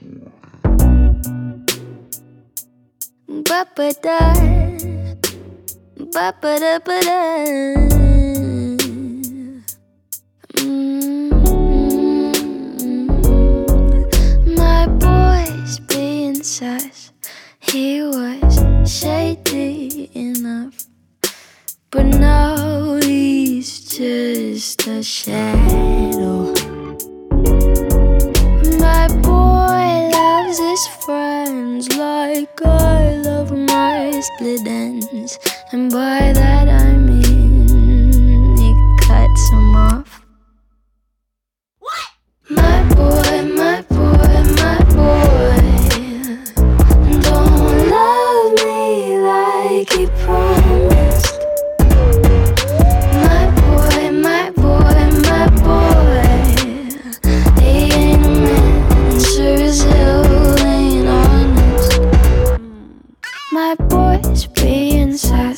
Ba ba da, ba ba da ba da. Mm. My boy's being sus. He was shady enough, but now he's just a shadow. Friends like I love my split ends, and by that My boy's being sus,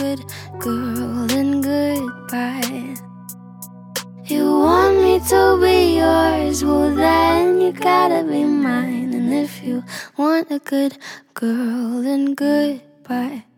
good girl, and goodbye. You want me to be yours, well then you gotta be mine. And if you want a good girl, then goodbye.